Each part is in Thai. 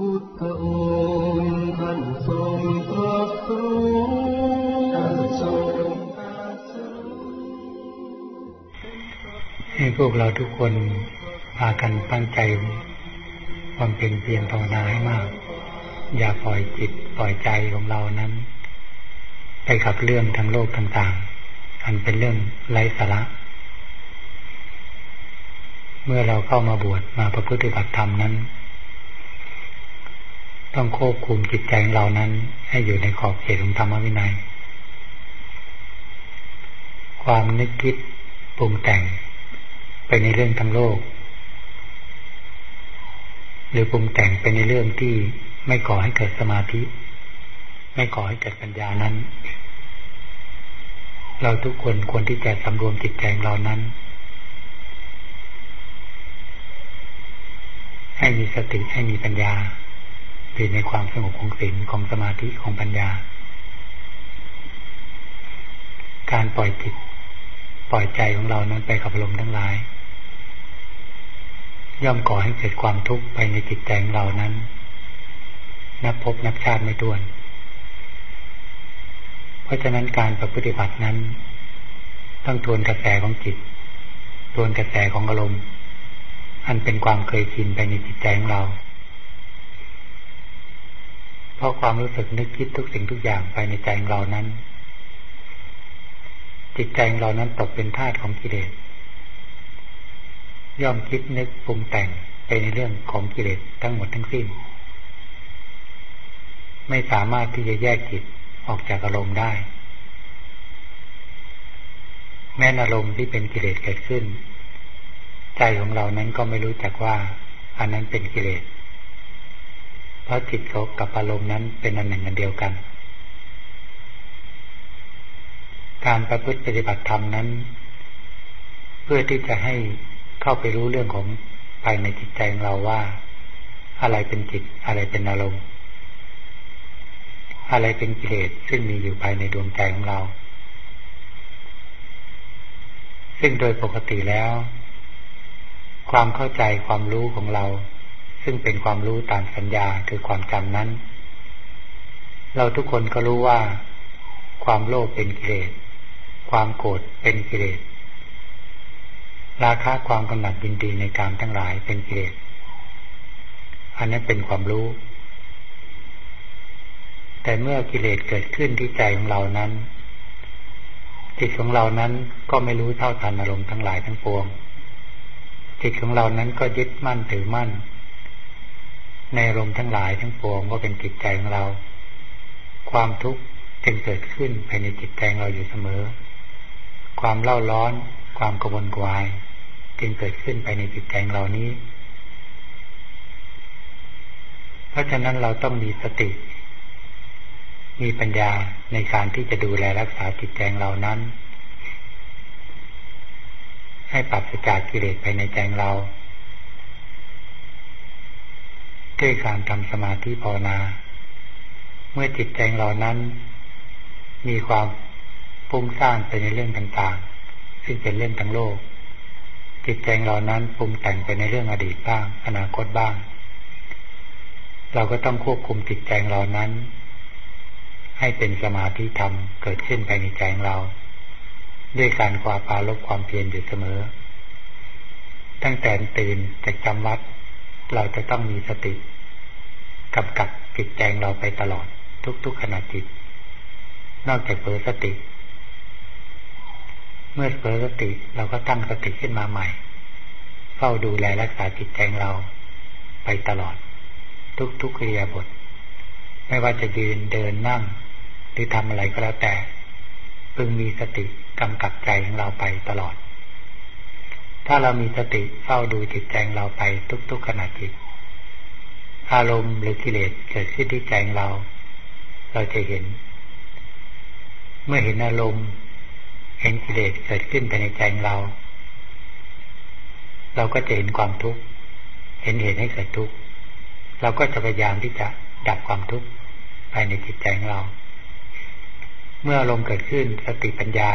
พุทธองค์ท่านทรงตรัสรู้ท่านทรงให้พวกเราทุกคนพากันตั้งใจความเป็นเพียรภาวนาให้มาก อย่าปล่อยจิตปล่อยใจของเรานั้น ไปกับเรื่องทางโลกต่างๆ อันเป็นเรื่องไร้สาระ เมื่อเราเข้ามาบวชมาประพฤติบัติธรรมนั้น ต้องควบคุมจิตใจของเรานั้น ให้อยู่ในขอบเขตของธรรมวินัย ความนึกคิดปรุงแต่งไปในเรื่องทางโลก หรือปรุงแต่งไปในเรื่องที่ไม่ก่อให้เกิดสมาธิ ไม่ก่อให้เกิดปัญญานั้น เราทุกคนควรที่จะสำรวมจิตใจของเรานั้น ให้มีสติให้มีปัญญา อยู่ในความสงบของศีลของสมาธิของปัญญา การปล่อยจิตปล่อยใจของเรานั้นไปกับลมทั้งหลาย ย่อมก่อให้เกิดความทุกข์ไปในจิตใจของเรานั้น นับพบนับชาติไม่ถ้วน เพราะฉะนั้นการประพฤติบัตินั้น ต้องทวนกระแสของจิต ทวนกระแสของอารมณ์ อันเป็นความเคยชินไปในจิตใจของเรา ราะความรู้สึกนึกคิดทุกสิ่งทุกอย่างไปในใจของเรานั้น จิตใจของเรานั้นตกเป็นทาสของกิเลสย่อมคิดนึกปรุงแต่งไปในเรื่องของกิเลสทั้งหมดทั้งสิ้น ไม่สามารถที่จะแยกจิตออกจากอารมณ์ได้ แม้อารมณ์ที่เป็นกิเลสเกิดขึ้น ใจของเรานั้นก็ไม่รู้จักว่า อันนั้นเป็นกิเลส เพราะจิตเขากับอารมณ์นั้นเป็นอันหนึ่งอันเดียวกัน การประพฤติปฏิบัติธรรมนั้น เพื่อที่จะให้เข้าไปรู้เรื่องของภายในจิตใจของเราว่า อะไรเป็นจิตอะไรเป็นอารมณ์ อะไรเป็นกิเลสซึ่งมีอยู่ภายในดวงใจของเรา ซึ่งโดยปกติแล้ว ความเข้าใจความรู้ของเรา ซึ่งเป็นความรู้ตามสัญญาคือความจำนั้น เราทุกคนก็รู้ว่า ความโลภเป็นกิเลสความโกรธเป็นกิเลสราคะความกำหนัดยินดีในการทั้งหลายเป็นกิเลสอันนั้เป็นความรู้ แต่เมื่อกิเลสเกิดขึ้นที่ใจของเรานั้น จิตของเรานั้นก็ไม่รู้เท่าทันอารมณ์ทั้งหลายทั้งปวง จิตของเรานั้นก็ยึดมั่นถือมั่น ในอารมทั้งหลายทั้งปวงว่าเป็นจิตใจของเรา ความทุกข์จึงเกิดขึ้นภายในจิตใจเราอยู่เสมอ ความเล่าร้อน ความกระวนกวาย จึงเกิดขึ้นภายในจิตใจเรานี้ เพราะฉะนั้นเราต้องมีสติ มีปัญญาในการที่จะดูแลรักษาจิตใจเรานั้น ให้ปราศจากกิเลสภายในใจเรา ด้วยการทำสมาธิภาวนา เมื่อจิตใจเรานั้น มีความฟุ้งซ่านไปในเรื่องต่างๆ ซึ่งเป็นเรื่องทั้งโลก จิตใจเรานั้นปรุงแต่งไปในเรื่องอดีตบ้าง อนาคตบ้าง เราก็ต้องควบคุมจิตใจเรานั้น ให้เป็นสมาธิธรรมเกิดขึ้นภายในใจเรา ด้วยการความปาลบความเพียรอยู่เสมอ ตั้งแต่ตื่นจากจำวัดเราจะต้องมีสติ กำกับจิตใจเราไปตลอด ทุกๆขณะจิต นอกจากเผลอสติ เมื่อเผลอสติเราก็ตั้งสติขึ้นมาใหม่ เฝ้าดูแลรักษาจิตใจเราไปตลอด ทุกๆกิริยบท ไม่ว่าจะยืนเดินนั่ง หรือทำอะไรก็แล้วแต่พึงมีสติกำกับใจของเราไปตลอด ถ้าเรามีสติเฝ้าดูจิตใจเราไปทุกๆขณะจิต อารมณ์หรือกิเลสเกิดขึ้นที่ใจเรา เราจะเห็น เมื่อเห็นอารมณ์ เห็นกิเลสเกิดขึ้นภายในใจเรา เราก็จะเห็นความทุกข์ เห็นเหตุให้เกิดทุกข์ เราก็จะพยายามที่จะดับความทุกข์ภายในจิตใจของเรา เมื่ออารมณ์เกิดขึ้นสติปัญญา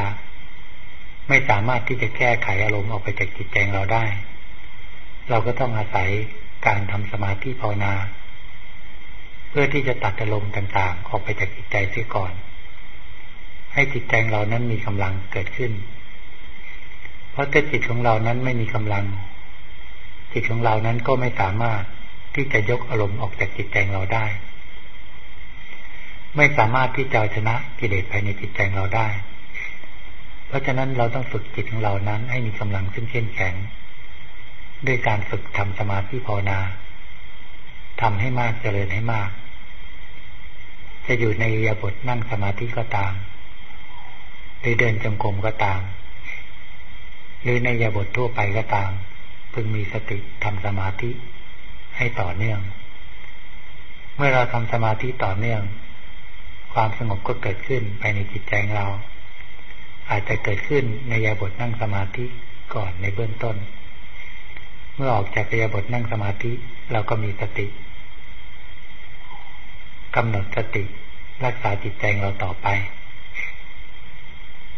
ไม่สามารถที่จะแก้ไขอารมณ์ออกไปจากจิตใจเราได้ เราก็ต้องอาศัย การทำสมาธิภาวนา เพื่อที่จะตัดอารมณ์ต่างๆ ออกไปจากจิตใจเสียก่อน ให้จิตใจเรานั้นมีกำลังเกิดขึ้น เพราะถ้าจิตของเรานั้นไม่มีกำลัง จิตของเรานั้นก็ไม่สามารถที่จะยกอารมณ์ออกจากจิตใจเราได้ ไม่สามารถที่จะชนะกิเลสภายในจิตใจเราได้ เพราะฉะนั้นเราต้องฝึกจิตของเรานั้นให้มีกำลังซึ่งเข้มแข็ง ด้วยการฝึกทำสมาธิภาวนาทำให้มากเจริญให้มาก จะอยู่ในยาบทนั่งสมาธิก็ตาม หรือเดินจงกรมก็ตาม หรือในยาบททั่วไปก็ตาม พึงมีสติทำสมาธิให้ต่อเนื่อง เมื่อเราทำสมาธิต่อเนื่อง ความสงบก็เกิดขึ้นภายในจิตใจเรา อาจจะเกิดขึ้นในยาบทนั่งสมาธิก่อนในเบื้องต้น มื่อออกจากยาบทนั่งสมาธิ เราก็มีสติกำหนดสติ รักษาจิตใจเราต่อไป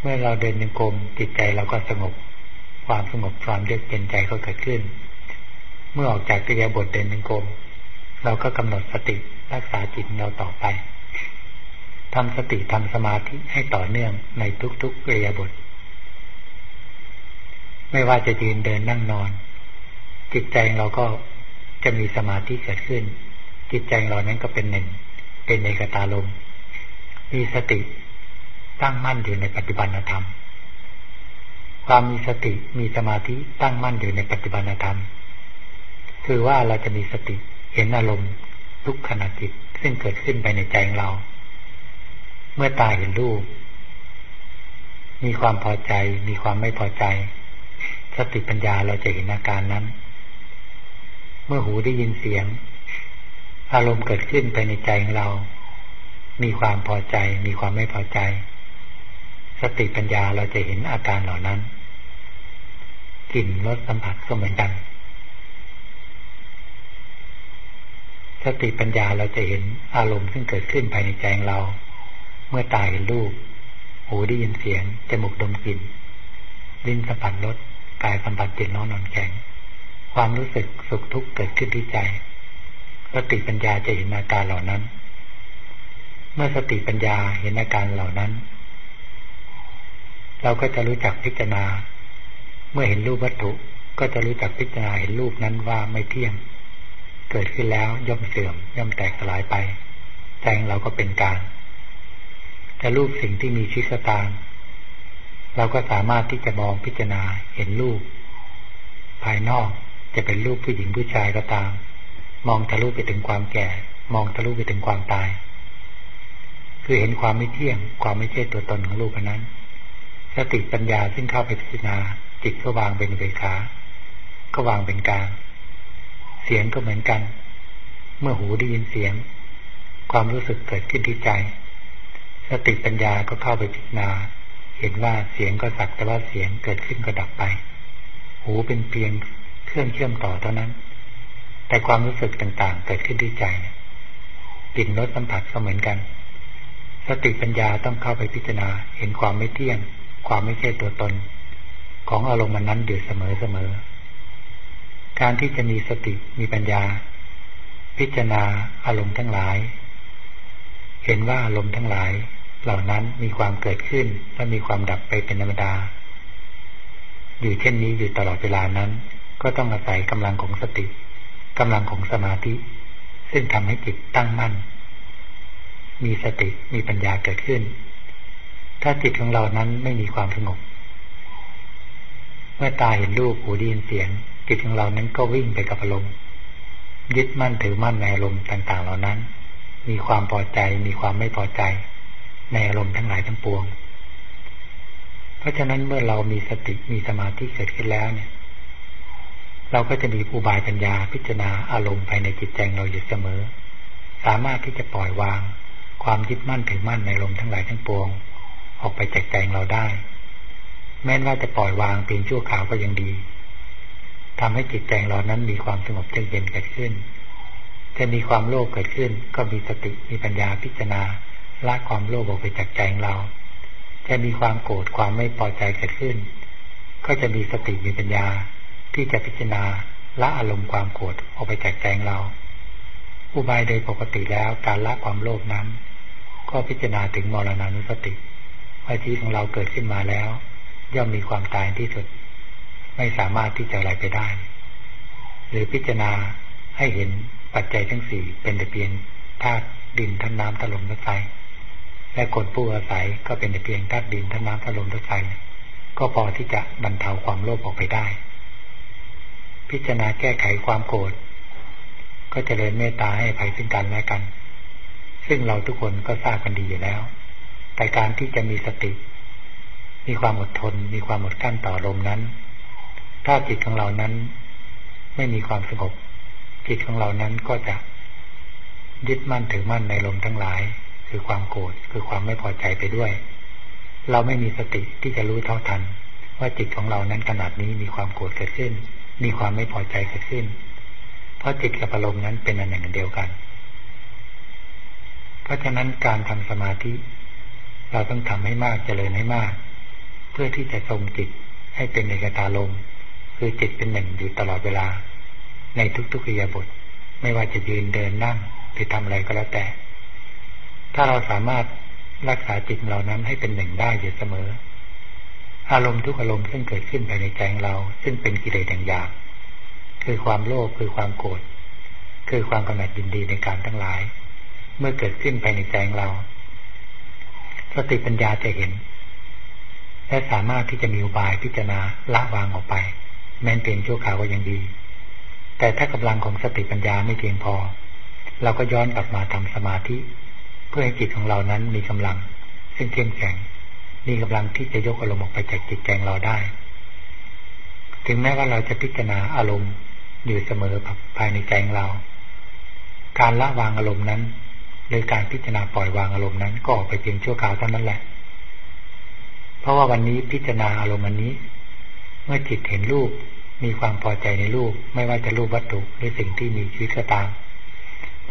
เมื่อเราเดินยังกรมจิตใจเราก็สงบ ความสงบความเยือกเย็นใจก็เกิดขึ้น เมื่อออกจากกิยาบทเดินยังกรมเราก็กำหนดสติรักษาจิตเราต่อไปทำสติทำสมาธิให้ต่อเนื่องในทุกๆกิริยบท ไม่ว่าจะยืนเดินนั่งนอน จิตใจเราก็จะมีสมาธิเกิดขึ้น จิตใจเรานั้นก็เป็นหนึ่ง เป็นในกตาลมมีสติตั้งมั่นอยู่ในปัจจุบันธรรม ความมีสติมีสมาธิตั้งมั่นอยู่ในปัจจุบันธรรม คือว่าเราจะมีสติเห็นอารมณ์ทุกขณะจิตซึ่งเกิดขึ้นไปในใจของเรา เมื่อตาเห็นรูป มีความพอใจ มีความไม่พอใจ สติปัญญาเราจะเห็นอาการนั้น เมื่อหูได้ยินเสียง อารมณ์เกิดขึ้นไปในใจของเรา มีความพอใจ มีความไม่พอใจ สติปัญญาเราจะเห็นอาการเหล่านั้นกลิ่นรสสัมผัสก็เหมือนกัน สติปัญญาเราจะเห็นอารมณ์ซึ่งเกิดขึ้นภายในใจของเรา เมื่อตาเห็นรูป หูได้ยินเสียง จมูกดมกลิ่น ลิ้นสัมผัสรส กายสัมผัสเย็นร้อนนอนแข็ง ความรู้สึกสุขทุกข์เกิดขึ้นที่ใจสติปัญญาจะเห็นอาการเหล่านั้น เมื่อสติปัญญาเห็นอาการเหล่านั้น เราก็จะรู้จักพิจารณา เมื่อเห็นรูปวัตถุก็จะรู้จักพิจารณาเห็นรูปนั้นว่าไม่เที่ยง เกิดขึ้นแล้วย่อมเสื่อม ย่อมแตกสลายไปใจเราก็เป็นกลางแต่รูปสิ่งที่มีชีวิตตามเราก็สามารถที่จะมองพิจารณาเห็นรูป ภายนอก จะเป็นรูปผู้หญิงผู้ชายก็ตาม มองทะลุไปถึงความแก่ มองทะลุไปถึงความตาย คือเห็นความไม่เที่ยง ความไม่ใช่ตัวตนของรูปนั้นสติปัญญาซึ่งเข้าไปพิจารณา จิตก็วางเป็นเบขา ก็วางเป็นกลาง เสียงก็เหมือนกัน เมื่อหูได้ยินเสียง ความรู้สึกเกิดขึ้นที่ใจ สติปัญญาก็เข้าไปพิจารณา เห็นว่าเสียงก็สักแต่ว่าเสียงเกิดขึ้นก็ดับไป หูเป็นเพียง เครื่องเชื่อมต่อเท่านั้น แต่ความรู้สึกต่างๆ เกิดขึ้นที่ใจกลิ่นรสสัมผัสก็เหมือนกัน สติปัญญาต้องเข้าไปพิจารณาเห็นความไม่เที่ยง ความไม่ใช่ตัวตน ของอารมณ์มันนั้นอยู่เสมอๆการที่จะมีสติมีปัญญา พิจารณาอารมณ์ทั้งหลาย เห็นว่าอารมณ์ทั้งหลาย เหล่านั้นมีความเกิดขึ้นและมีความดับไปเป็นธรรมดา อยู่เช่นนี้อยู่ตลอดเวลานั้น ก็ต้องอาศัยกำลังของสติกำลังของสมาธิ ซึ่งทำให้จิตตั้งมั่น มีสติมีปัญญาเกิดขึ้น ถ้าจิตของเรานั้นไม่มีความสงบ เมื่อตาเห็นรูปหูได้ยินเสียง จิตของเรานั้นก็วิ่งไปกับอารมณ์ยึดมั่นถือมั่นในอารมณ์ต่างๆ เหล่านั้น มีความพอใจมีความไม่พอใจ ในอารมณ์ทั้งหลายทั้งปวง เพราะฉะนั้นเมื่อเรามีสติมีสมาธิเกิดขึ้นแล้วเนี่ย เราก็จะมีอุบายปัญญาพิจารณาอารมณ์ภายในจิตใจเราอยู่เสมอ สามารถที่จะปล่อยวาง ความยึดมั่นถือมั่นในลมทั้งหลายทั้งปวง ออกไปจากใจเราได้ แม้ว่าจะปล่อยวางเพียงชั่วคราวก็ยังดีทำให้จิตใจเรานั้นมีความสงบเย็นเกิดขึ้น จะมีความโลภเกิดขึ้น ก็มีสติมีปัญญาพิจารณาละความโลภออกไปจากใจเรา จะมีความโกรธความไม่พอใจเกิดขึ้น ก็จะมีสติมีปัญญา ที่จะพิจารณาละอารมณ์ความโกรธออกไปจากใจเรา อุบายโดยปกติแล้วการละความโลภนั้น ก็พิจารณาถึงมรณานุสติว่าชีวิตของเราเกิดขึ้นมาแล้ว ย่อมมีความตายที่สุด ไม่สามารถที่จะอะไรไปได้ หรือพิจารณาให้เห็นปัจจัยทั้งสี่เป็นแต่เพียงธาตุดินท่านน้ำทะลมรถไฟและคนผู้อาศัยก็เป็นแต่เพียงธาตุดินท่านน้ำทะลมรถไฟก็พอที่จะบรรเทาความโลภออกไปได้ พิจารณาแก้ไขความโกรธก็จเจริญเมตตาให้ภัยซึ่งกันและกัน ซึ่งเราทุกคนก็ทราบกันดีอยู่แล้ว แต่การที่จะมีสติ มีความอดทน มีความอดกั้นต่อลมนั้น ถ้าจิตของเรานั้น ไม่มีความสงบ จิตของเรานั้นก็จะยึดมั่นถือมั่นในลมทั้งหลาย คือความโกรธคือความไม่พอใจไปด้วย เราไม่มีสติที่จะรู้เท่าทัน ว่าจิตของเรานั้นขนาดนี้มีความโกรธเกิดขึ้น มีความไม่พอใจเกิดขึ้น เพราะจิตกับอารมณ์นั้นเป็นอันหนึ่งเดียวกัน เพราะฉะนั้นการทำสมาธิ เราต้องทำให้มากเจริญให้มาก เพื่อที่จะทรงจิตให้เป็นในกตาลมคือจิตเป็นหนึ่งอยู่ตลอดเวลา ในทุกๆอิยาบทไม่ว่าจะยืนเดินนั่งหรือทำอะไรก็แล้วแต่ ถ้าเราสามารถรักษาจิตเหล่านั้นให้เป็นหนึ่งได้อยู่เสมอ อารมณ์ทุกอารมณ์ซึ่งเกิดขึ้นภายในใจของเรา ซึ่งเป็นกิเลสอย่างหยาบคือความโลภคือความโกรธคือความกำหนัดยินดีในการทั้งหลาย เมื่อเกิดขึ้นภายในใจของเรา สติปัญญาจะเห็น และสามารถที่จะมีอุบายพิจารณาละวางออกไป แม้นเพียงชั่วคราวก็ยังดี แต่ถ้ากำลังของสติปัญญาไม่เพียงพอ เราก็ย้อนกลับมาทำสมาธิ เพื่อให้จิตของเรานั้นมีกำลัง ซึ่งเข้มแข็ง มีกำลังที่จะยกอารมณ์ออกไปจากจิตใจเราได้ ถึงแม้ว่าเราจะพิจารณาอารมณ์อยู่เสมอภายในใจของเรา การละวางอารมณ์นั้นหรือการพิจารณาปล่อยวางอารมณ์นั้นก็ออกไปเพียงชั่วคราวเท่านั้นแหละ เพราะว่าวันนี้พิจารณาอารมณ์อันนี้ เมื่อจิตเห็นรูปมีความพอใจในรูป ไม่ว่าจะรูปวัตถุหรือสิ่งที่มีชีวิตก็ตาม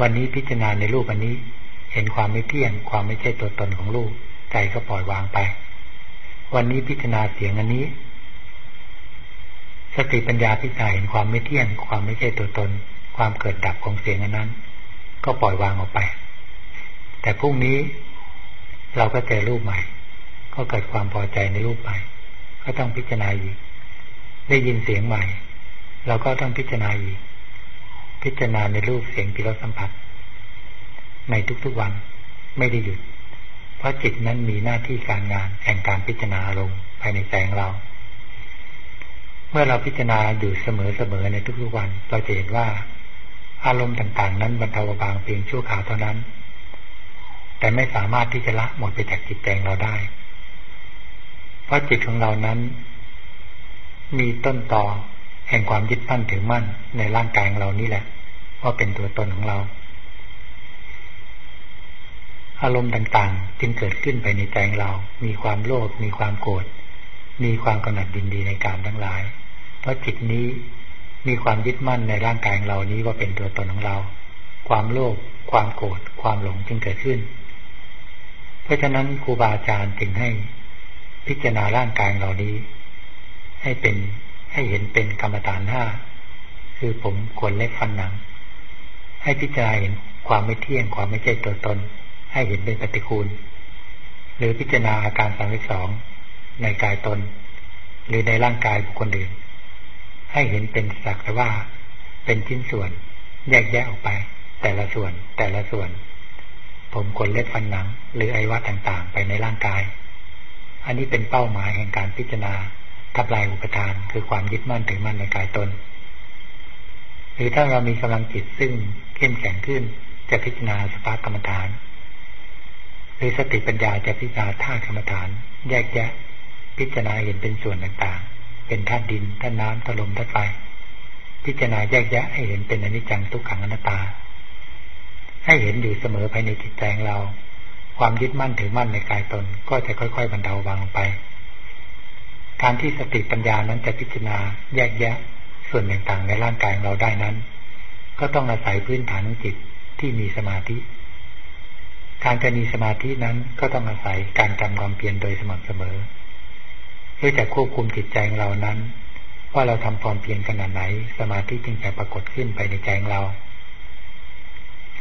วันนี้พิจารณาในรูปอันนี้ เห็นความไม่เที่ยง ความไม่ใช่ตัวตนของรูป ใจก็ปล่อยวางไป วันนี้พิจารณาเสียงอันนี้ สติปัญญาพิจารณาเห็นความไม่เที่ยง ความไม่ใช่ตัวตน ความเกิดดับของเสียงอันั้น ก็ปล่อยวางออกไป แต่พรุ่งนี้เราก็เจอรูปใหม่ ก็เกิดความพอใจในรูปใหม่ ก็ต้องพิจารณาอีก ได้ยินเสียงใหม่ เราก็ต้องพิจารณาอีก พิจารณาในรูปเสียงที่เราสัมผัส ในทุกๆวันไม่ได้หยุด เพราะจิตนั้นมีหน้าที่การงานแห่งการพิจารณาลงภายในใจของเรา เมื่อเราพิจารณาอยู่เสมอๆในทุกๆวัน เราจะเห็นว่า อารมณ์ต่างๆ นั้นบรรเทาบางเพียงชั่วคราวเท่านั้น แต่ไม่สามารถที่จะละหมดไปจากจิตใจเราได้ เพราะจิตของเรานั้น มีต้นต่อแห่งความยึดมั่นถือมั่นในร่างกายของเรานี่แหละว่าเป็นตัวตนของเรา อารมณ์ต่างๆ จึงเกิดขึ้นไปในใจเรา มีความโลภ มีความโกรธ มีความกำหนัดดินดีในการทั้งหลาย เพราะจิตนี้มีความยึดมั่นในร่างกายของเรานี้ว่าเป็นตัวตนของเรา ความโลภ ความโกรธ ความหลงจึงเกิดขึ้น เพราะฉะนั้นครูบาอาจารย์จึงให้พิจารณาร่างกายเรานี้ ให้เป็นให้เห็นเป็นกรรมฐานห้าคือผมขนเล็บฟันหนัง ให้พิจารณาเห็นความไม่เที่ยงความไม่ใช่ตัวตน ให้เห็นเป็นปฏิคูล หรือพิจารณาอาการสามสิบสองในกายตน หรือในร่างกายบุคคลอื่น ให้เห็นเป็นสักแต่ว่า เป็นชิ้นส่วน แยกแยะออกไป แต่ละส่วนแต่ละส่วน ผมขนเล็บฟันหนัง หรือไอวัตต่างๆ ไปในร่างกาย อันนี้เป็นเป้าหมายแห่งการพิจารณาทับลายอุปทานคือความยึดมั่นถือมั่นในกายตน หรือถ้าเรามีกำลังจิตซึ่งเข้มแข็งขึ้นจะพิจารณาสภาพกรรมฐาน หรือสติปัญญาจะพิจารณาท่ากรรมฐาน แยกแยะ พิจารณาเห็นเป็นส่วนต่างๆ เป็นธาตุดินธาตุน้ำธาตุลมธาตุไฟพิจารณาแยกแยะให้เห็นเป็นอนิจจังทุกขังอนัตตา ให้เห็นอยู่เสมอภายในจิตใจของเรา ความยึดมั่นถือมั่นในกายตนก็จะค่อยๆบรรเทาบางลงไปการที่สติปัญญานั้นจะพิจารณาแยกแยะส่วนต่างๆในร่างกายของเราได้นั้น ก็ต้องอาศัยพื้นฐานของจิตที่มีสมาธิ การจะมีสมาธินั้นก็ต้องอาศัยการทำความเพียรโดยสม่ำเสมอเพื่อจะควบคุมจิตใจของเรานั้น ว่าเราทำความเพียรขนาดไหน สมาธิจึงจะปรากฏขึ้นไปในใจของเรา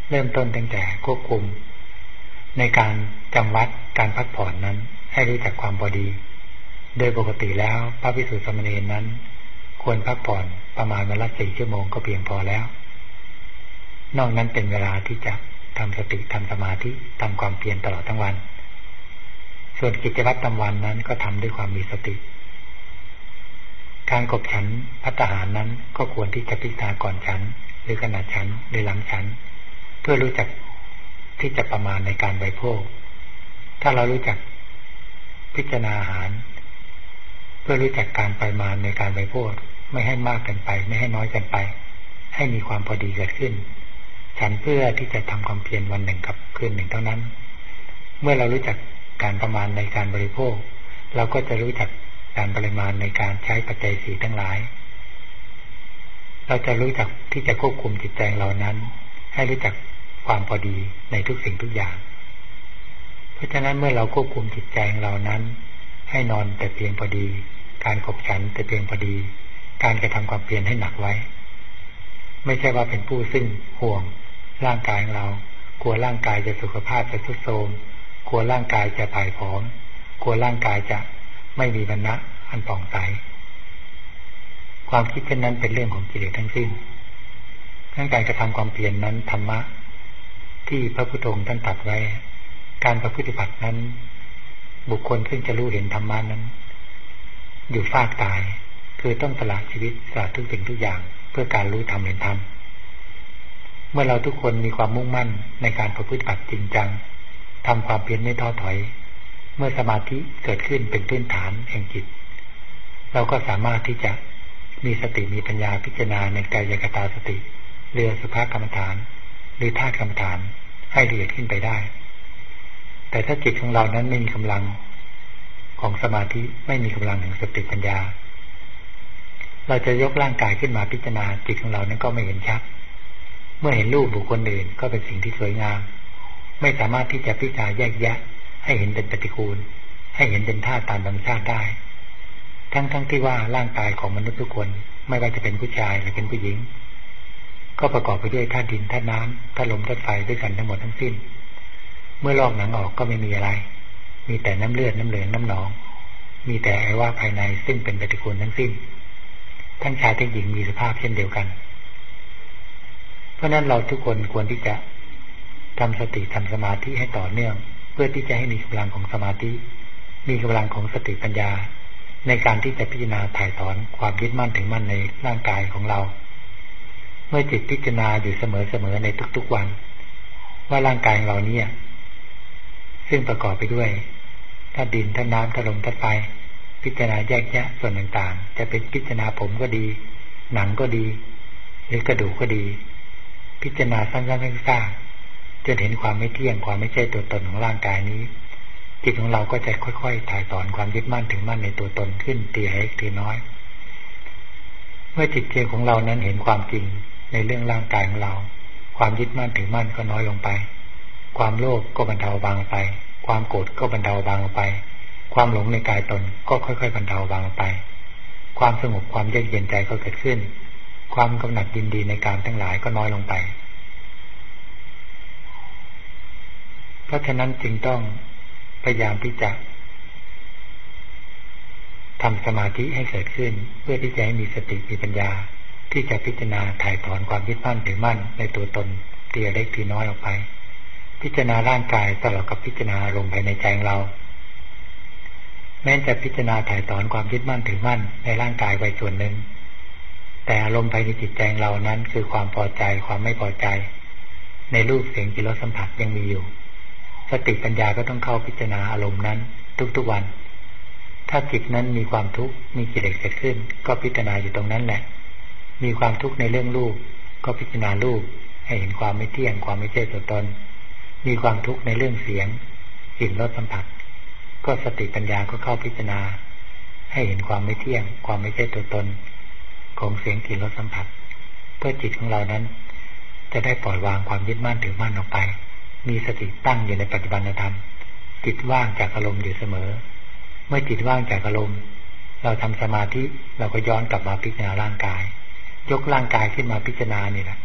เริ่มต้นตั้งแต่ควบคุม ในการจำวัดการพักผ่อนนั้น ให้รู้จักความพอดี โดยปกติแล้วพระพิสุทธิสมณีนั้น ควรพักผ่อนประมาณวันละสี่ชั่วโมงก็เพียงพอแล้ว นอกนั้นเป็นเวลาที่จะ ทำสติทำสมาธิทำความเพียรตลอดทั้งวัน ส่วนกิจวัตรประจำวันนั้นก็ทำด้วยความมีสติ การกบฉันพัฒหารนั้นก็ควรที่จะพิจารณาก่อนฉัน หรือขณะฉันหรือหลังฉัน เพื่อรู้จักที่จะประมาณในการบริโภค ถ้าเรารู้จักพิจารณาอาหาร เพื่อรู้จักการปริมาณในการบริโภค ไม่ให้มากเกินไป ไม่ให้น้อยเกินไป ให้มีความพอดีเกิดขึ้น ฉันเพื่อที่จะทำความเพียรวันหนึ่งกับคืนหนึ่งเท่านั้น เมื่อเรารู้จักการประมาณในการบริโภค เราก็จะรู้จักการปริมาณในการใช้ปัจจัยสีทั้งหลาย เราจะรู้จักที่จะควบคุมจิตใจเรานั้น ให้รู้จักความพอดีในทุกสิ่งทุกอย่าง เพราะฉะนั้นเมื่อเราควบคุมจิตใจเรานั้น ให้นอนแต่เพียงพอดี การขบฉันแต่เพียงพอดี การกระทำความเพียรให้หนักไว้ ไม่ใช่ว่าเป็นผู้ซึ่งห่วง ร่างกายของเรา กลัวร่างกายจะสุขภาพจะทุดโทรมกลัวร่างกายจะผ่ายผอม กลัวร่างกายจะไม่มีบรรณะอันป่องใส ความคิดเช่นนั้นเป็นเรื่องของกิเลสทั้งสิ้นทั้งการกระทำความเปลี่ยนนั้นธรรมะ ที่พระพุทธองค์ท่านตัดไว้ การประพฤติบัตินั้น บุคคลซึ่งจะรู้เห็นธรรมะนั้น อยู่ฟากตาย คือต้องสละชีวิตสละทุกสิ่งทุกอย่าง เพื่อการรู้ธรรมเห็นธรรม เมื่อเราทุกคนมีความมุ่งมั่นในการประพฤติบัติจริงจังทำความเพียรไม่ท้อถอย เมื่อสมาธิเกิดขึ้นเป็นพื้นฐานแห่งจิต เราก็สามารถที่จะมีสติมีปัญญาพิจารณาในกายกตาสติ เรือสุภากรรมฐาน หรือธาตุกรรมฐานให้ละเอียดขึ้นไปได้ แต่ถ้าจิตของเรานั้นไม่มีกำลังของสมาธิไม่มีกำลังแห่งสติปัญญา เราจะยกร่างกายขึ้นมาพิจารณาจิตของเรานั้นก็ไม่เห็นชัด เมื่อเห็นรูปบุคคลอื่นก็เป็นสิ่งที่สวยงาม ไม่สามารถที่จะพิจารณาแยกแยะ ให้เห็นเป็นปฏิกูล ให้เห็นเป็นธาตุตามธรรมชาติได้ ทั้งๆทที่ว่าร่างกายของมนุษย์ทุกคนไม่ว่าจะเป็นผู้ชายหรือเป็นผู้หญิง ก็ประกอบไปด้วยธาตุดินธาตุน้ำธาตุลมธาตุไฟด้วยกันทั้งหมดทั้งสิ้น เมื่อลอกหนังออกก็ไม่มีอะไร มีแต่น้ำเลือดน้ำเหลืองน้ำหนอง มีแต่ไอว่าภายในซึ่งเป็นปฏิกูลทั้งสิ้น ทั้งชายทั้งหญิงมีสภาพเช่นเดียวกัน เพราะนั้นเราทุกคนควรที่จะทำสติทำสมาธิให้ต่อเนื่อง เพื่อที่จะให้มีกำลังของสมาธิ มีกำลังของสติปัญญา ในการที่จะพิจารณาถ่ายถอนความยึดมั่นถึงมั่นในร่างกายของเรา เมื่อจิตพิจารณาอยู่เสมอๆในทุกๆวัน ว่าร่างกายเราเนี่ย ซึ่งประกอบไปด้วยถ้าดินถ้าน้ำถ้าลมถ้าไฟพิจารณาแยกแยะส่วนต่างๆ จะเป็นพิจารณาผมก็ดี หนังก็ดี หรือกระดูกก็ดี พิจารณาสั้นๆซากๆจนเห็นความไม่เที่ยงความไม่ใช่ตัวตนของร่างกายนี้ จิตของเราก็จะค่อยๆถ่ายถอนความยึดมั่นถึงมั่นในตัวตนขึ้นตีเล็กตีน้อย เมื่อจิตใจของเรานั้นเห็นความจริงในเรื่องร่างกายของเรา ความยึดมั่นถึงมั่นก็น้อยลงไป ความโลภก็บรรเทาบางไป ความโกรธก็บรรเทาบางไป ความหลงในกายตนก็ค่อยๆบรรเทาบางไป ความสงบความเยือกเย็นใจก็เกิดขึ้น ความกำหนัดยินดีในการทั้งหลายก็น้อยลงไป เพราะฉะนั้นจึงต้องพยายามที่จะทำสมาธิให้เกิดขึ้น เพื่อที่จะให้มีสติมีปัญญา ที่จะพิจารณาถ่ายถอนความยึดมั่นถือมั่นในตัวตนเตียเล็กทีน้อยออกไป พิจารณาร่างกายตลอดกับพิจารณาลมภายในใจของเรา แม้จะพิจารณาถ่ายถอนความยึดมั่นถือมั่นในร่างกายไว้ส่วนหนึ่ง แต่อารมณ์ภายในจิตใจเรานั้นคือความพอใจความไม่พอใจ ในรูปเสียงกิรสสัมผัสยังมีอยู่ สติปัญญาก็ต้องเข้าพิจารณาอารมณ์นั้น ทุกๆวัน ถ้าจิตนั้นมีความทุกข์มีกิเลสเกิดขึ้น ก็พิจารณาอยู่ตรงนั้นแหละ มีความทุกข์ในเรื่องรูป ก็พิจารณารูป ให้เห็นความไม่เที่ยงความไม่ใช่ตัวตน มีความทุกข์ในเรื่องเสียงกลิ่นรสสัมผัส ก็สติปัญญาก็เข้าพิจารณา ให้เห็นความไม่เที่ยง ความไม่ใช่ตัวตน ของเสียงกลิ่นรสสัมผัส เพื่อจิตของเรานั้น จะได้ปล่อยวางความยึดมั่นถือมั่นออกไป มีสติตั้งอยู่ในปัจจุบันธรรม จิตว่างจากอารมณ์อยู่เสมอ เมื่อจิตว่างจากอารมณ์ เราทำสมาธิเราก็ย้อนกลับมาพิจารณาร่างกาย ยกร่างกายขึ้นมาพิจารณานี่แหละ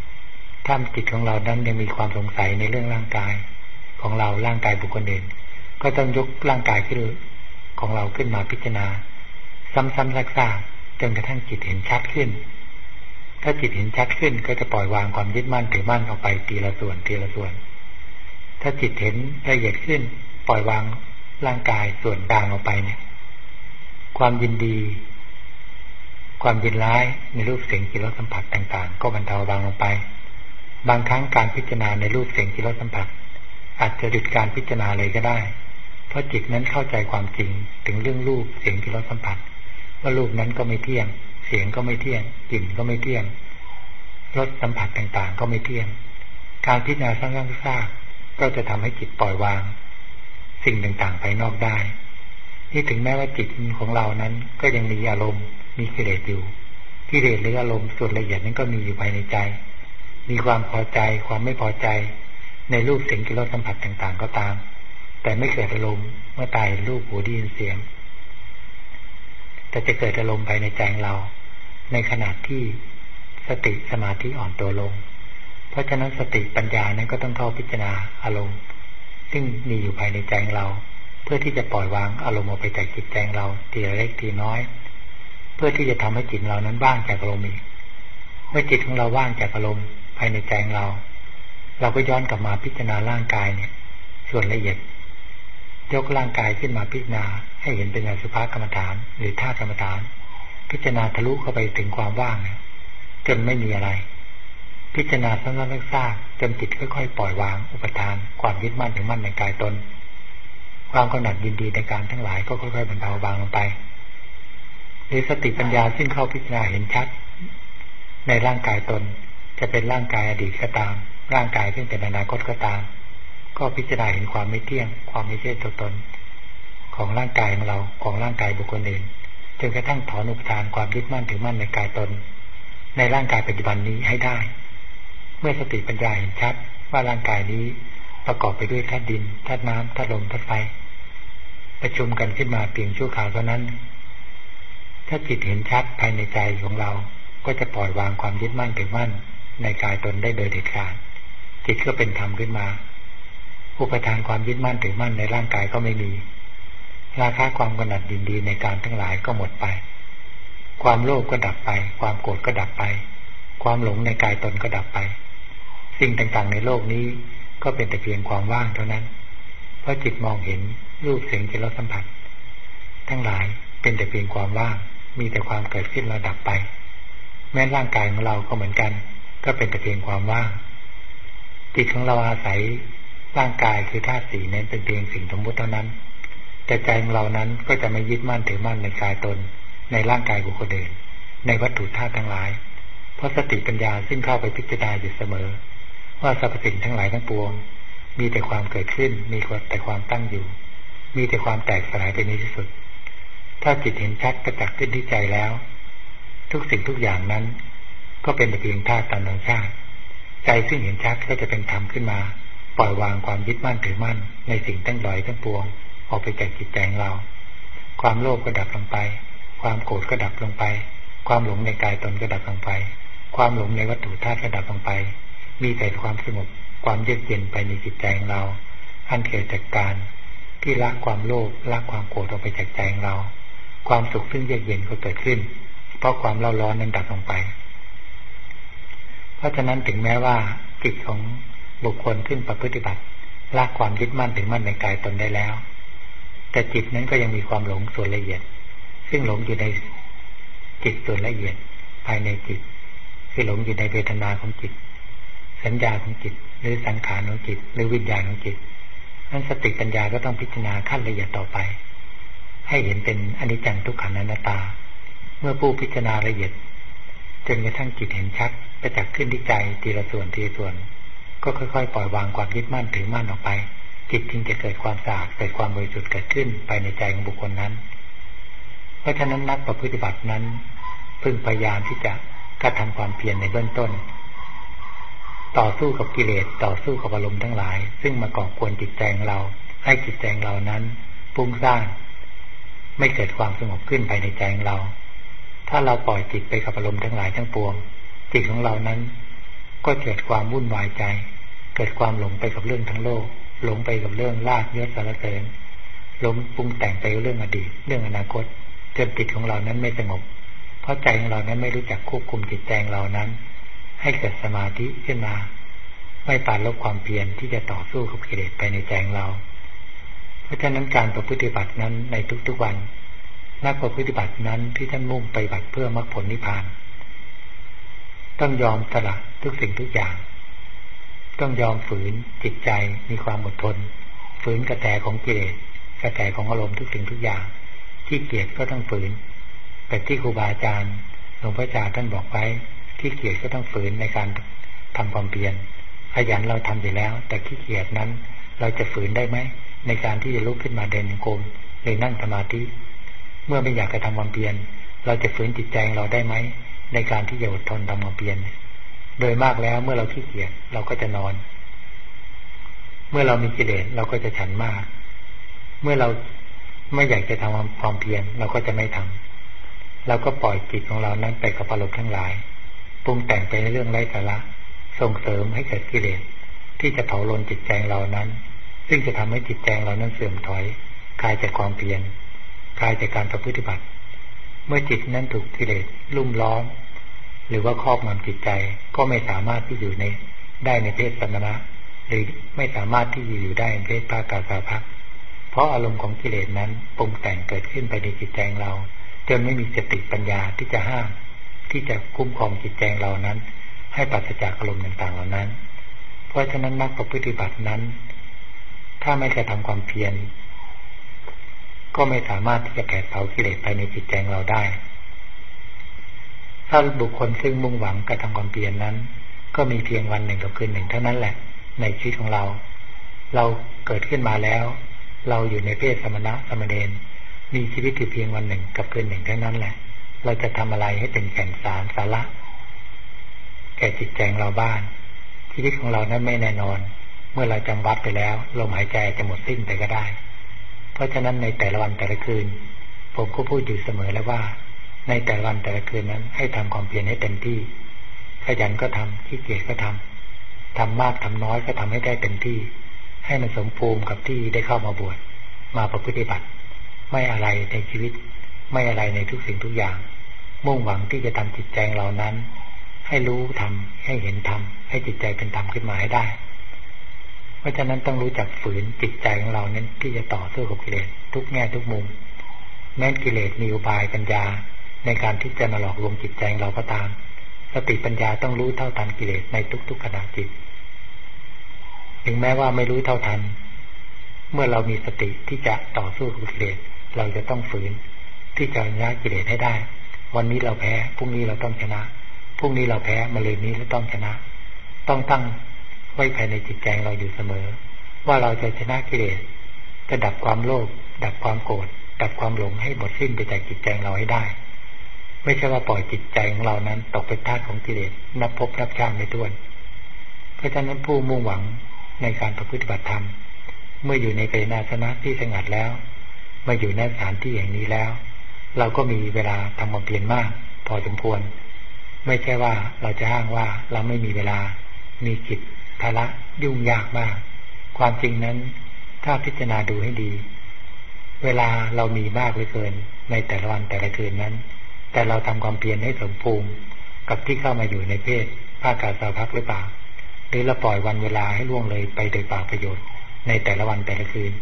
ถ้าจิตของเรานั้นยังมีความสงสัยในเรื่องร่างกาย ของเราร่างกายบุคคลอื่นก็ต้องยกร่างกายขึ้นของเราขึ้นมาพิจารณา ซ้ำๆซากๆ จนกระทั่งจิตเห็นชัดขึ้น ถ้าจิตเห็นชัดขึ้นก็จะปล่อยวางความยึดมั่นถือมั่นออกไปทีละส่วนทีละส่วน ถ้าจิตเห็นละเอียดขึ้น ปล่อยวางร่างกายส่วนกลางออกไปเนี่ย ความยินดี ความยินร้ายในรูปเสียงกิรสสัมผัสต่าง ๆ ก็บรรเทาบางลงไป บางครั้งการพิจารณาในรูปเสียงกิรสสัมผัส อาจจะหยุดการพิจารณาเลยก็ได้ เพราะจิตนั้นเข้าใจความจริงถึงเรื่องรูปเสียงที่เราสัมผัส ว่ารูปนั้นก็ไม่เที่ยง เสียงก็ไม่เที่ยง กลิ่นก็ไม่เที่ยง รสสัมผัสต่างๆ ก็ไม่เที่ยง การพิจารณาสร้างซากก็จะทำให้จิตปล่อยวาง สิ่งต่างๆภายนอกได้ นี่ถึงแม้ว่าจิตของเรานั้นก็ยังมีอารมณ์ มีกิเลสอยู่ กิเลสหรืออารมณ์ส่วนละเอียดนั้นก็มีอยู่ภายในใจ มีความพอใจ ความไม่พอใจ ในรูปเสียงกิรสสัมผัสต่างๆ ก็ตาม แต่ไม่เกิดอารมณ์เมื่อตายรูปหูได้ยินเสียง แต่จะเกิดอารมณ์ภายในใจเรา ในขณะที่สติสมาธิอ่อนตัวลง เพราะฉะนั้นสติปัญญานั้นก็ต้องเข้าพิจารณาอารมณ์ ซึ่งมีอยู่ภายในใจเรา เพื่อที่จะปล่อยวางอารมณ์ออกไปจากจิตใจเราทีเล็กทีน้อย เพื่อที่จะทำให้จิตเรานั้นว่างจากอารมณ์อีกเมื่อจิตของเราว่างจากอารมณ์ภายในใจเรา เราก็ย้อนกลับมาพิจารณาร่างกายเนี่ย ส่วนละเอียด ยกร่างกายขึ้นมาพิจารณา ให้เห็นเป็นอสุภกรรมฐาน หรือธาตุกรรมฐาน พิจารณาทะลุเข้าไปถึงความว่างจนไม่มีอะไร พิจารณาซ้ำๆซากจนจิตค่อยๆปล่อยวาง อุปทาน ความยึดมั่นถึงมั่นในกายตน ความกำหนัดยินดีในการทั้งหลายก็ค่อยๆบรรเทาบางลงไปหรือสติปัญญาซึ่งเข้าพิจารณาเห็นชัด ในร่างกายตน จะเป็นร่างกายอดีตก็ตาม ร่างกายซึ่งเป็นอนาคตก็ตาม ก็พิจารณาเห็นความไม่เที่ยง ความไม่ใช่ตัวตน ของร่างกายของเราของร่างกายบุคคลอื่นจนกระทั่งถอนอุปทานความยึดมั่นถือมั่นในกายตน ในร่างกายปัจจุบันนี้ให้ได้ เมื่อสติปัญญาเห็นชัด ว่าร่างกายนี้ประกอบไปด้วยธาตุดินธาตุน้ำธาตุลมธาตุไฟ ประชุมกันขึ้นมาเพียงชั่วคราวเท่านั้น ถ้าจิตเห็นชัดภายในใจของเรา ก็จะปล่อยวางความยึดมั่นถือมั่นในกายตนได้โดยเด็ดขาดจิตก็เป็นธรรมขึ้นมา อุปทานความยึดมั่นถือมั่นในร่างกายก็ไม่มี ราคาความกำหนัดยินดีในการทั้งหลายก็หมดไป ความโลภก็ดับไป ความโกรธก็ดับไป ความหลงในกายตนก็ดับไป สิ่งต่างๆในโลกนี้ก็เป็นแต่เพียงความว่างเท่านั้น เพราะจิตมองเห็นรูปเสียงจิตสัมผัส ทั้งหลายเป็นแต่เพียงความว่าง มีแต่ความเกิดขึ้นแล้วดับไป แม้ร่างกายของเราก็เหมือนกัน ก็เป็นแต่เพียงความว่าง จิตของเราอาศัยร่างกายคือธาตุสีนั้นเป็นเพียงสิ่งสมมติเท่านั้น แต่ใจของเรานั้นก็จะไม่ยึดมั่นถือมั่นในกายตน ในร่างกายบุคคลอื่นในวัตถุธาตุทั้งหลาย เพราะสติปัญญาซึ่งเข้าไปพิจารณาอยู่เสมอ ว่าสรรพสิ่งทั้งหลายทั้งปวง มีแต่ความเกิดขึ้น มีแต่ความตั้งอยู่ มีแต่ความแตกสลายไปในที่สุด ถ้าจิตเห็นชัดกระจักขึ้นที่ใจแล้ว ทุกสิ่งทุกอย่างนั้น ก็เป็นแต่เพียงธาตุตามธรรมชาติ ใจซึ่งเห็นชัดก็จะเป็นธรรมขึ้นมา ปล่อยวางความยึดมั่นถือมั่นในสิ่งทั้งหลายทั้งปวง ออกไปจากจิตใจเรา ความโลภก็ดับลงไป ความโกรธก็ดับลงไป ความหลงในกายตนก็ดับลงไป ความหลงในวัตถุธาตุก็ดับลงไป มีแต่ความสงบความเยือกเย็นไปในจิตใจของเรา อันเกิดจากการที่ละความโลภละความโกรธออกไปจากใจของเรา ความสุขซึ่งเยือกเย็นก็เกิดขึ้น เพราะความเล่าร้อนนั้นดับลงไป เพราะฉะนั้นถึงแม้ว่าจิตของบุคคลขึ้นประพฤติบัติละความยึดมั่นถึงมั่นในกายตนได้แล้ว แต่จิตนั้นก็ยังมีความหลงส่วนละเอียด ซึ่งหลงอยู่ในจิตส่วนละเอียดภายในจิต คือหลงอยู่ในเวทนาของจิต สัญญาของจิต หรือสังขารของจิต หรือวิญญาณของจิตนั้นสติปัญญาก็ต้องพิจารณาขั้นละเอียดต่อไป ให้เห็นเป็นอนิจจังทุกขังอนัตตา เมื่อผู้พิจารณาละเอียดจนกระทั่งจิตเห็นชัดประจักษ์ขึ้นที่ใจทีละส่วนทีละส่วน ก็ค่อยๆ ปล่อยวางความยึดมั่นถือมั่นออกไป จิตจึงจะเกิดความสะอาดเกิดความบริสุทธิ์เกิดขึ้นไปในใจของบุคคลนั้น เพราะฉะนั้นนักประพฤติบัตินั้น พึงพยายามที่จะกระทำความเพียรในเบื้องต้น ต่อสู้กับกิเลสต่อสู้กับอารมณ์ทั้งหลาย ซึ่งมาก่อกวนจิตใจของเรา ให้จิตใจของเรานั้นปุ้งสร้างไม่เกิดความสงบขึ้นภายในใจของเรา ถ้าเราปล่อยจิตไปกับอารมณ์ทั้งหลายทั้งปวง จิตของเรานั้น ก็เกิดความวุ่นวายใจ เกิดความหลงไปกับเรื่องทั้งโลก หลงไปกับเรื่องลาภยศสารเสริญหลงปรุงแต่งไปเรื่องอดีต เรื่องอนาคตจนจิตของเรานั้นไม่สงบ เพราะใจของเรานั้นไม่รู้จักควบคุมจิตใจเรานั้น ให้เกิดสมาธิขึ้นมา ไม่ปานลบความเพียรที่จะต่อสู้กับกิเลสไปในใจของเรา เพราะฉะนั้นการประพฤติบัตินั้นในทุกๆวันนักประพฤติบัตินั้นที่ท่านมุ่งไปบัติเพื่อมรรคผลนิพพาน ต้องยอมสละทุกสิ่งทุกอย่าง ต้องยอมฝืนจิตใจมีความอดทน ฝืนกระแสของกิเลสกระแสของอารมณ์ทุกสิ่งทุกอย่าง ที่เกียจก็ต้องฝืน แต่ที่ครูบาอาจารย์หลวงพ่ออาจารย์ท่านบอกไว้ที่เกียจก็ต้องฝืนในการทำความเพียรขยันเราทำอยู่แล้ว แต่ขี้เกียจนั้น เราจะฝืนได้ไหมในการที่จะลุกขึ้นมาเดินโกมหรือนั่งสมาธิเมื่อไม่อยากจะทำความเพียรเราจะฝืนจิตใจเราได้ไหมในการที่จะอดทนทำความเพียร โดยมากแล้วเมื่อเราขี้เกียจเราก็จะนอน เมื่อเรามีกิเลสเราก็จะฉันมาก เมื่อเราไม่อยากจะทำความเพียรเราก็จะไม่ทำเราก็ปล่อยจิตของเรานั้นไปกับอารมณ์ทั้งหลายปรุงแต่งไปในเรื่องไร้สาระส่งเสริมให้เกิดกิเลสที่จะเผาลนจิตใจเรานั้น ซึ่งจะทำให้จิตใจเรานั้นเสื่อมถอยคลายจากความเพียรคลายจากการประพฤติบัติ เมื่อจิตนั้นถูกกิเลสลุ่มล้อม หรือว่าครอบงำจิตใจ ก็ไม่สามารถที่อยู่ในได้ในเพศสมณะหรือไม่สามารถที่จะอยู่ได้ในเพศปากาสาภักเพราะอารมณ์ของกิเลสนั้นปรุงแต่งเกิดขึ้นไปในจิตใจเรา จนไม่มีสติปัญญาที่จะห้ามที่จะคุ้มครองจิตใจเรานั้น ให้ปราศจากอารมณ์ต่างๆเหล่านั้น เพราะฉะนั้นนักปฏิบัตินั้น ถ้าไม่กระทำความเพียรก็ไม่สามารถที่จะแผดเผากิเลสภายในจิตใจเราได้ ถ้าบุคคลซึ่งมุ่งหวังกระทำความเพียรนนั้น ก็มีเพียงวันหนึ่งกับคืนหนึ่งเท่านั้นแหละ ในชีวิตของเรา เราเกิดขึ้นมาแล้ว เราอยู่ในเพศสมณะสมเดนมีชีวิตอยู่เพียงวันหนึ่งกับคืนหนึ่งแค่านั้นแหละ เราจะทำอะไรให้เป็นแก่นสารสาระ แก่จิตใจเราบ้างชีวิตของเรานั้นไม่แน่นอน เมื่อเราจำวัดไปแล้วลมหายใจจะหมดสิ้นไปก็ได้ เพราะฉะนั้นในแต่ละวันแต่ละคืน ผมก็พูดอยู่เสมอแล้วว่า ในแต่ละวันแต่ละคืนนั้น ให้ทำความเพียรให้เต็มที่ขยันก็ทำขี้เกียจก็ทำทำมากทำน้อยก็ทำให้ได้เต็มที่ ให้มันสมภูมิกับที่ได้เข้ามาบวชมาประพฤติบัติ ไม่อะไรในชีวิต ไม่อะไรในทุกสิ่งทุกอย่าง มุ่งหวังที่จะทำจิตใจเรานั้น ให้รู้ทำให้เห็นทำให้จิตใจเป็นธรรมขึ้นมาให้ได้ เพราะฉะนั้นต้องรู้จักฝืนจิตใจของเราเน้นที่จะต่อสู้กับกิเลสทุกแง่ทุกมุม แม้กิเลสมีอุบายปัญญา ในการที่จะมาหลอกลวงจิตใจเราก็ตาม สติปัญญาต้องรู้เท่าทันกิเลสในทุกๆขณะจิต ถึงแม้ว่าไม่รู้เท่าทัน เมื่อเรามีสติที่จะต่อสู้กับกิเลสเราจะต้องฝืน ที่จะชนะกิเลสให้ได้ วันนี้เราแพ้พรุ่งนี้เราต้องชนะพรุ่งนี้เราแพ้มาเลยนี้เราต้องชนะ ต้องตั้งไว้ภายในจิตใจเราอยู่เสมอ ว่าเราจะชนะกิเลสจะดับความโลภดับความโกรธดับความหลงให้หมดสิ้นไปจากจิตใจเราให้ได้ ไม่ใช่ว่าปล่อยจิตใจของเรานั้น ตกเป็นทาสของกิเลสนับพบนับชาติไม่ถ้วน เพราะฉะนั้นผู้มุ่งหวังในการประพฤติบัติธรรม เมื่ออยู่ในเกณาสนะที่สงัดแล้วมาอยู่ในสถานที่อย่างนี้แล้ว เราก็มีเวลาทำความเพียรมาก พอสมควร ไม่ใช่ว่าเราจะอ้างว่าเราไม่มีเวลา มีกิจภาระยุ่งยากมาก ความจริงนั้น ถ้าพิจารณาดูให้ดี เวลาเรามีมากเหลือเกิน ในแต่ละวันแต่ละคืนนั้น แต่เราทำความเพียรให้สมภูมิกับที่เข้ามาอยู่ในเพศภาคกาสาพักหรือเปล่า หรือเราปล่อยวันเวลาให้ล่วงเลยไปโดยเปล่าประโยชน์ ในแต่ละวันแต่ละคืน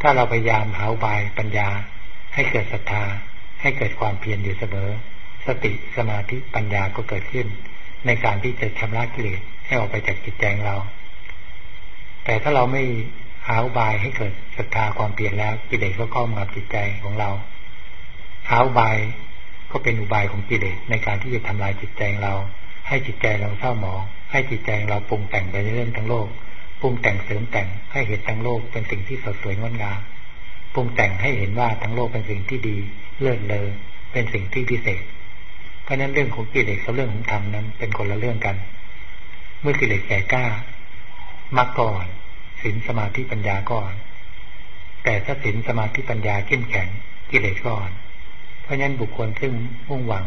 ถ้าเราพยายามหาบายปัญญา ให้เกิดศรัทธา ให้เกิดความเพียรอยู่เสมอ สติสมาธิปัญญาก็เกิดขึ้น ในการที่จะชำระกิเลสให้ออกไปจากจิตใจเรา แต่ถ้าเราไม่หาอุบายให้เกิดศรัทธาความเปลี่ยนแล้วกิเลสก็เข้ามาจิตใจของเราหาอุบาย ก็เป็นอุบายของกิเลสในการที่จะทำลายจิตใจเรา ให้จิตใจเราเศร้าหมอง ให้จิตใจเราปรุงแต่งไปในเรื่องทั้งโลกปรุงแต่งเสริมแต่งให้เห็นทั้งโลกเป็นสิ่งที่สดสวยงดงามปรุงแต่งให้เห็นว่าทั้งโลกเป็นสิ่งที่ดีเลิศเลอเป็นสิ่งที่พิเศษ เพราะนั้นเรื่องของกิเลสกับเรื่องของธรรมนั้นเป็นคนละเรื่องกัน เมื่อกิเลสแก่กล้ามาก่อนศีลสมาธิปัญญาก่อน แต่ถ้าศีลสมาธิปัญญาเข้มแข็งกิเลสก่อน เพราะนั้นบุคคลซึ่งมุ่งหวัง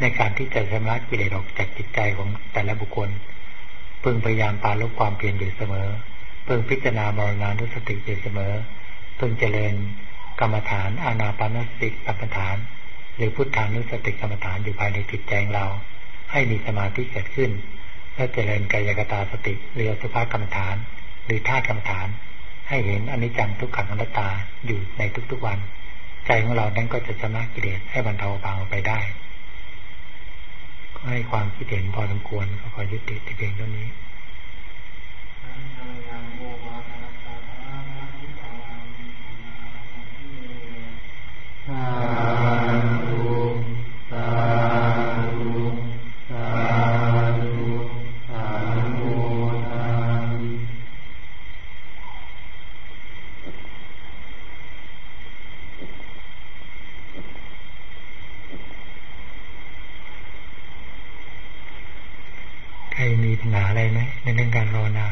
ในการที่จะชำระกิเลสออกจากจิตใจของแต่ละบุคคล พึงพยายามปาลบความเพียรอยู่เสมอ พึงพิจารณามรณานุสติอยู่เสมอ พึงเจริญกรรมฐานอานาปานสติกรรมฐาน หรือพุทธานุสติกรรมฐานอยู่ภายในจิตใจเรา ให้มีสมาธิเกิดขึ้น และเจริญกายกตาสติเรือสุภากรรมฐาน หรือท่ากรรมฐาน ให้เห็นอนิจจังทุกขังอนัตตาอยู่ในทุกๆวัน ใจของเรานั้นก็จะชนะกิเลสให้บรรเทาเบาไปได้ ก็ให้ความคิดเห็นพอสมควรก็ขอยุติที่เพียงเท่านี้ หนาอะไรไหมในเรื่องการภาวนา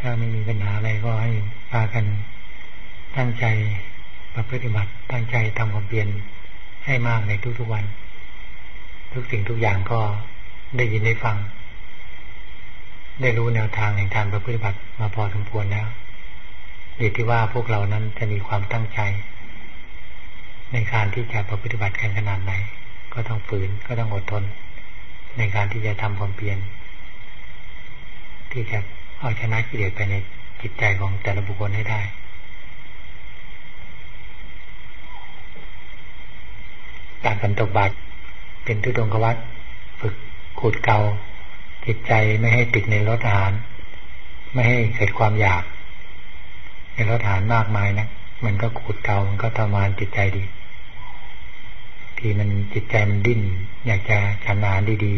ถ้าไม่มีปัญหาอะไรก็ให้พากันตั้งใจประพฤติบัติ ตั้งใจทำความเพียรให้มากในทุกๆวัน ทุกสิ่งทุกอย่างก็ได้ยินได้ฟัง ได้รู้แนวทางแห่งการประพฤติบัติมาพอสมควรแล้วอยู่ที่ว่าพวกเรานั้นจะมีความตั้งใจ ในการที่จะประพฤติบัติกันขนาดไหน ก็ต้องฝืนก็ต้องอดทน ในการที่จะทำความเพียรที่จะเอาชนะกิเลสไปในจิตใจของแต่ละบุคคลให้ได้การสันตกบาตเป็นทุดงกวัตฝึกขูดเกาจิตใจไม่ให้ติดในรสอาหาร ไม่ให้เกิดความอยาก ในรสอาหารมากมายนะ มันก็ขูดเกามันก็ทรมานจิตใจดี ที่มันจิตใจมันดิ้น อยากจะฉันอาหารดี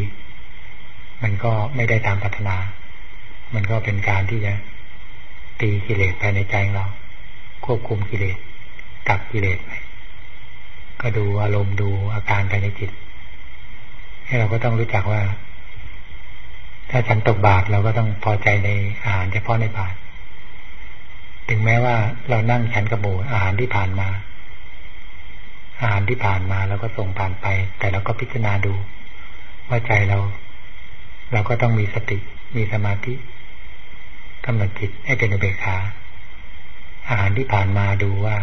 ๆ มันก็ไม่ได้ตามปรารถนา มันก็เป็นการที่จะตีกิเลสภายในใจเรา ควบคุมกิเลสกักกิเลสไปก็ดูอารมณ์ดูอาการภายในจิต ให้เราก็ต้องรู้จักว่า ถ้าฉันตกบาตรเราก็ต้องพอใจในอาหารเฉพาะในบาตร ถึงแม้ว่าเรานั่งฉันกระโบอาหารที่ผ่านมา อาหารที่ผ่านมาเราก็ส่งผ่านไป แต่เราก็พิจารณาดู ว่าใจเรา เราก็ต้องมีสติ มีสมาธิกำหนดจิตให้เป็นอุเบกขาอาหารที่ผ่านมาดูว่า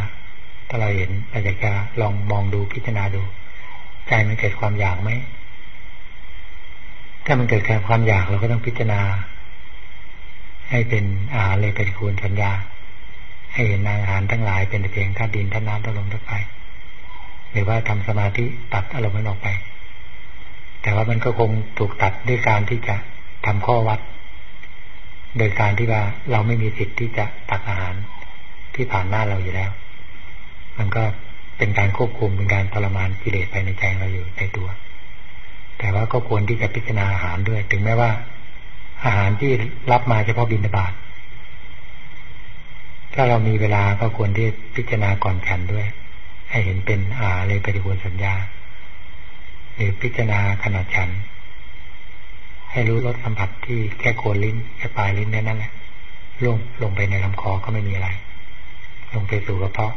ถ้าเราเห็นเราอยากจะลองมองดูพิจารณาดู ใจมันเกิดความอยากไหมถ้ามันเกิดแค่ความอยากเราก็ต้องพิจารณา ให้เป็นอาหารเลยเป็นคูณสัญญา ให้เห็นอาหารทั้งหลายเป็นเพียงธาตุดินธาตุน้ำธาตุลมธาตุไฟหรือว่าทำสมาธิตัดอารมณ์มันออกไป แต่ว่ามันก็คงถูกตัดด้วยการที่จะทำข้อวัด โดยการที่ว่าเราไม่มีสิทธิ์ที่จะตักอาหารที่ผ่านหน้าเราอยู่แล้ว มันก็เป็นการควบคุมเป็นการทรมานกิเลสภายในใจเราอยู่ในตัว แต่ว่าก็ควรที่จะพิจารณาอาหารด้วย ถึงแม้ว่า อาหารที่รับมาเฉพาะบินบาต ถ้าเรามีเวลาก็ควรที่พิจารณาก่อนฉันด้วย ให้เห็นเป็นอาเลยปฏิบูลสัญญา หรือพิจารณาขนาดฉัน ให้รู้รสสัมผัสที่แค่โคนลิ้นแค่ปลายลิ้นแค่นั่นแหละลงลงไปในลำคอก็ไม่มีอะไร ลงไปสู่กระเพาะ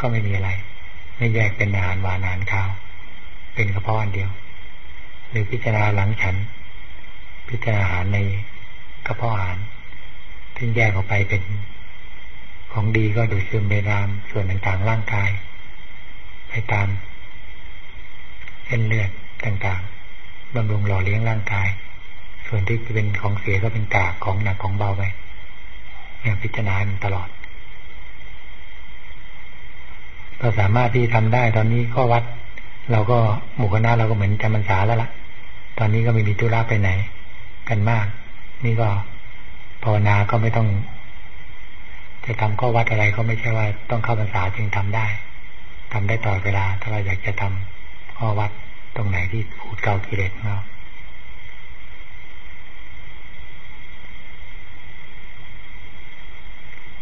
ก็ไม่มีอะไร ไม่แยกเป็นอาหารหวานอาหารข้าว เป็นกระเพาะอันเดียว หรือพิจารณาหลังฉัน พิจารณาอาหารในกระเพาะอาหารที่แยกออกไปเป็น ของดีก็ดูดซึมไปตามส่วนต่างๆร่างกาย ไปตามเส้นเลือดต่างๆบำรุงหล่อเลี้ยงร่างกาย ส่วนที่เป็นของเสียก็เป็นกากของหนักของเบาไปอย่างพิจารณาตลอด ก็สามารถที่ทำได้ตอนนี้ข้อวัด เราก็หมู่คณะเราก็เหมือนจำพรรษาแล้วละ่ะ ตอนนี้ก็ไม่มีธุระไปไหน กันมาก นี่ก็ภาวนาก็ไม่ต้อง จะทำข้อวัดอะไรก็ไม่ใช่ว่าต้องเข้าพรรษาจึงทำได้ทำได้ต่อเวลา ถ้าเราอยากจะทำข้อวัดตรงไหนที่ขูดเก่ากิเลสเรา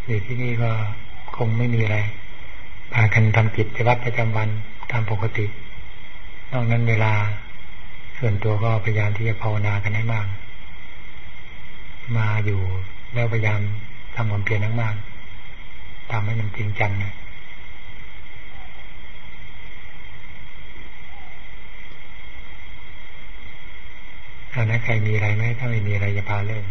อยู่ที่นี่ก็คงไม่มีอะไรพากันทำกิจวัตรประจำวันตามปกติ นอกนั้นเวลาส่วนตัวก็พยายามที่จะภาวนากันให้มาก มาอยู่แล้วพยายามทำความเพียรมาก ทำให้มันจริงจังนะตอานะใครมีอะไรไหมถ้าไม่มีอะไรจะพาเริ่ม